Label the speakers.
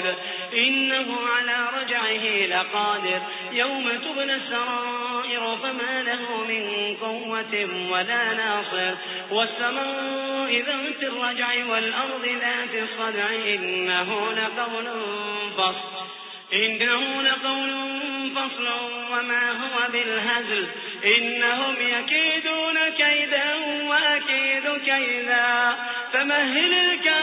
Speaker 1: والترائب إنه على رجعه لقادر. يوم تبنى السرائر فما له من قوة ولا ناصر. والسماء ذات الرجع والأرض ذات الصدع. إنه لقول فصل. إنه لقول فصل. وما هو بالهزل. إنهم يكيدون كيدا وأكيد كيدا. فمهل الكافرين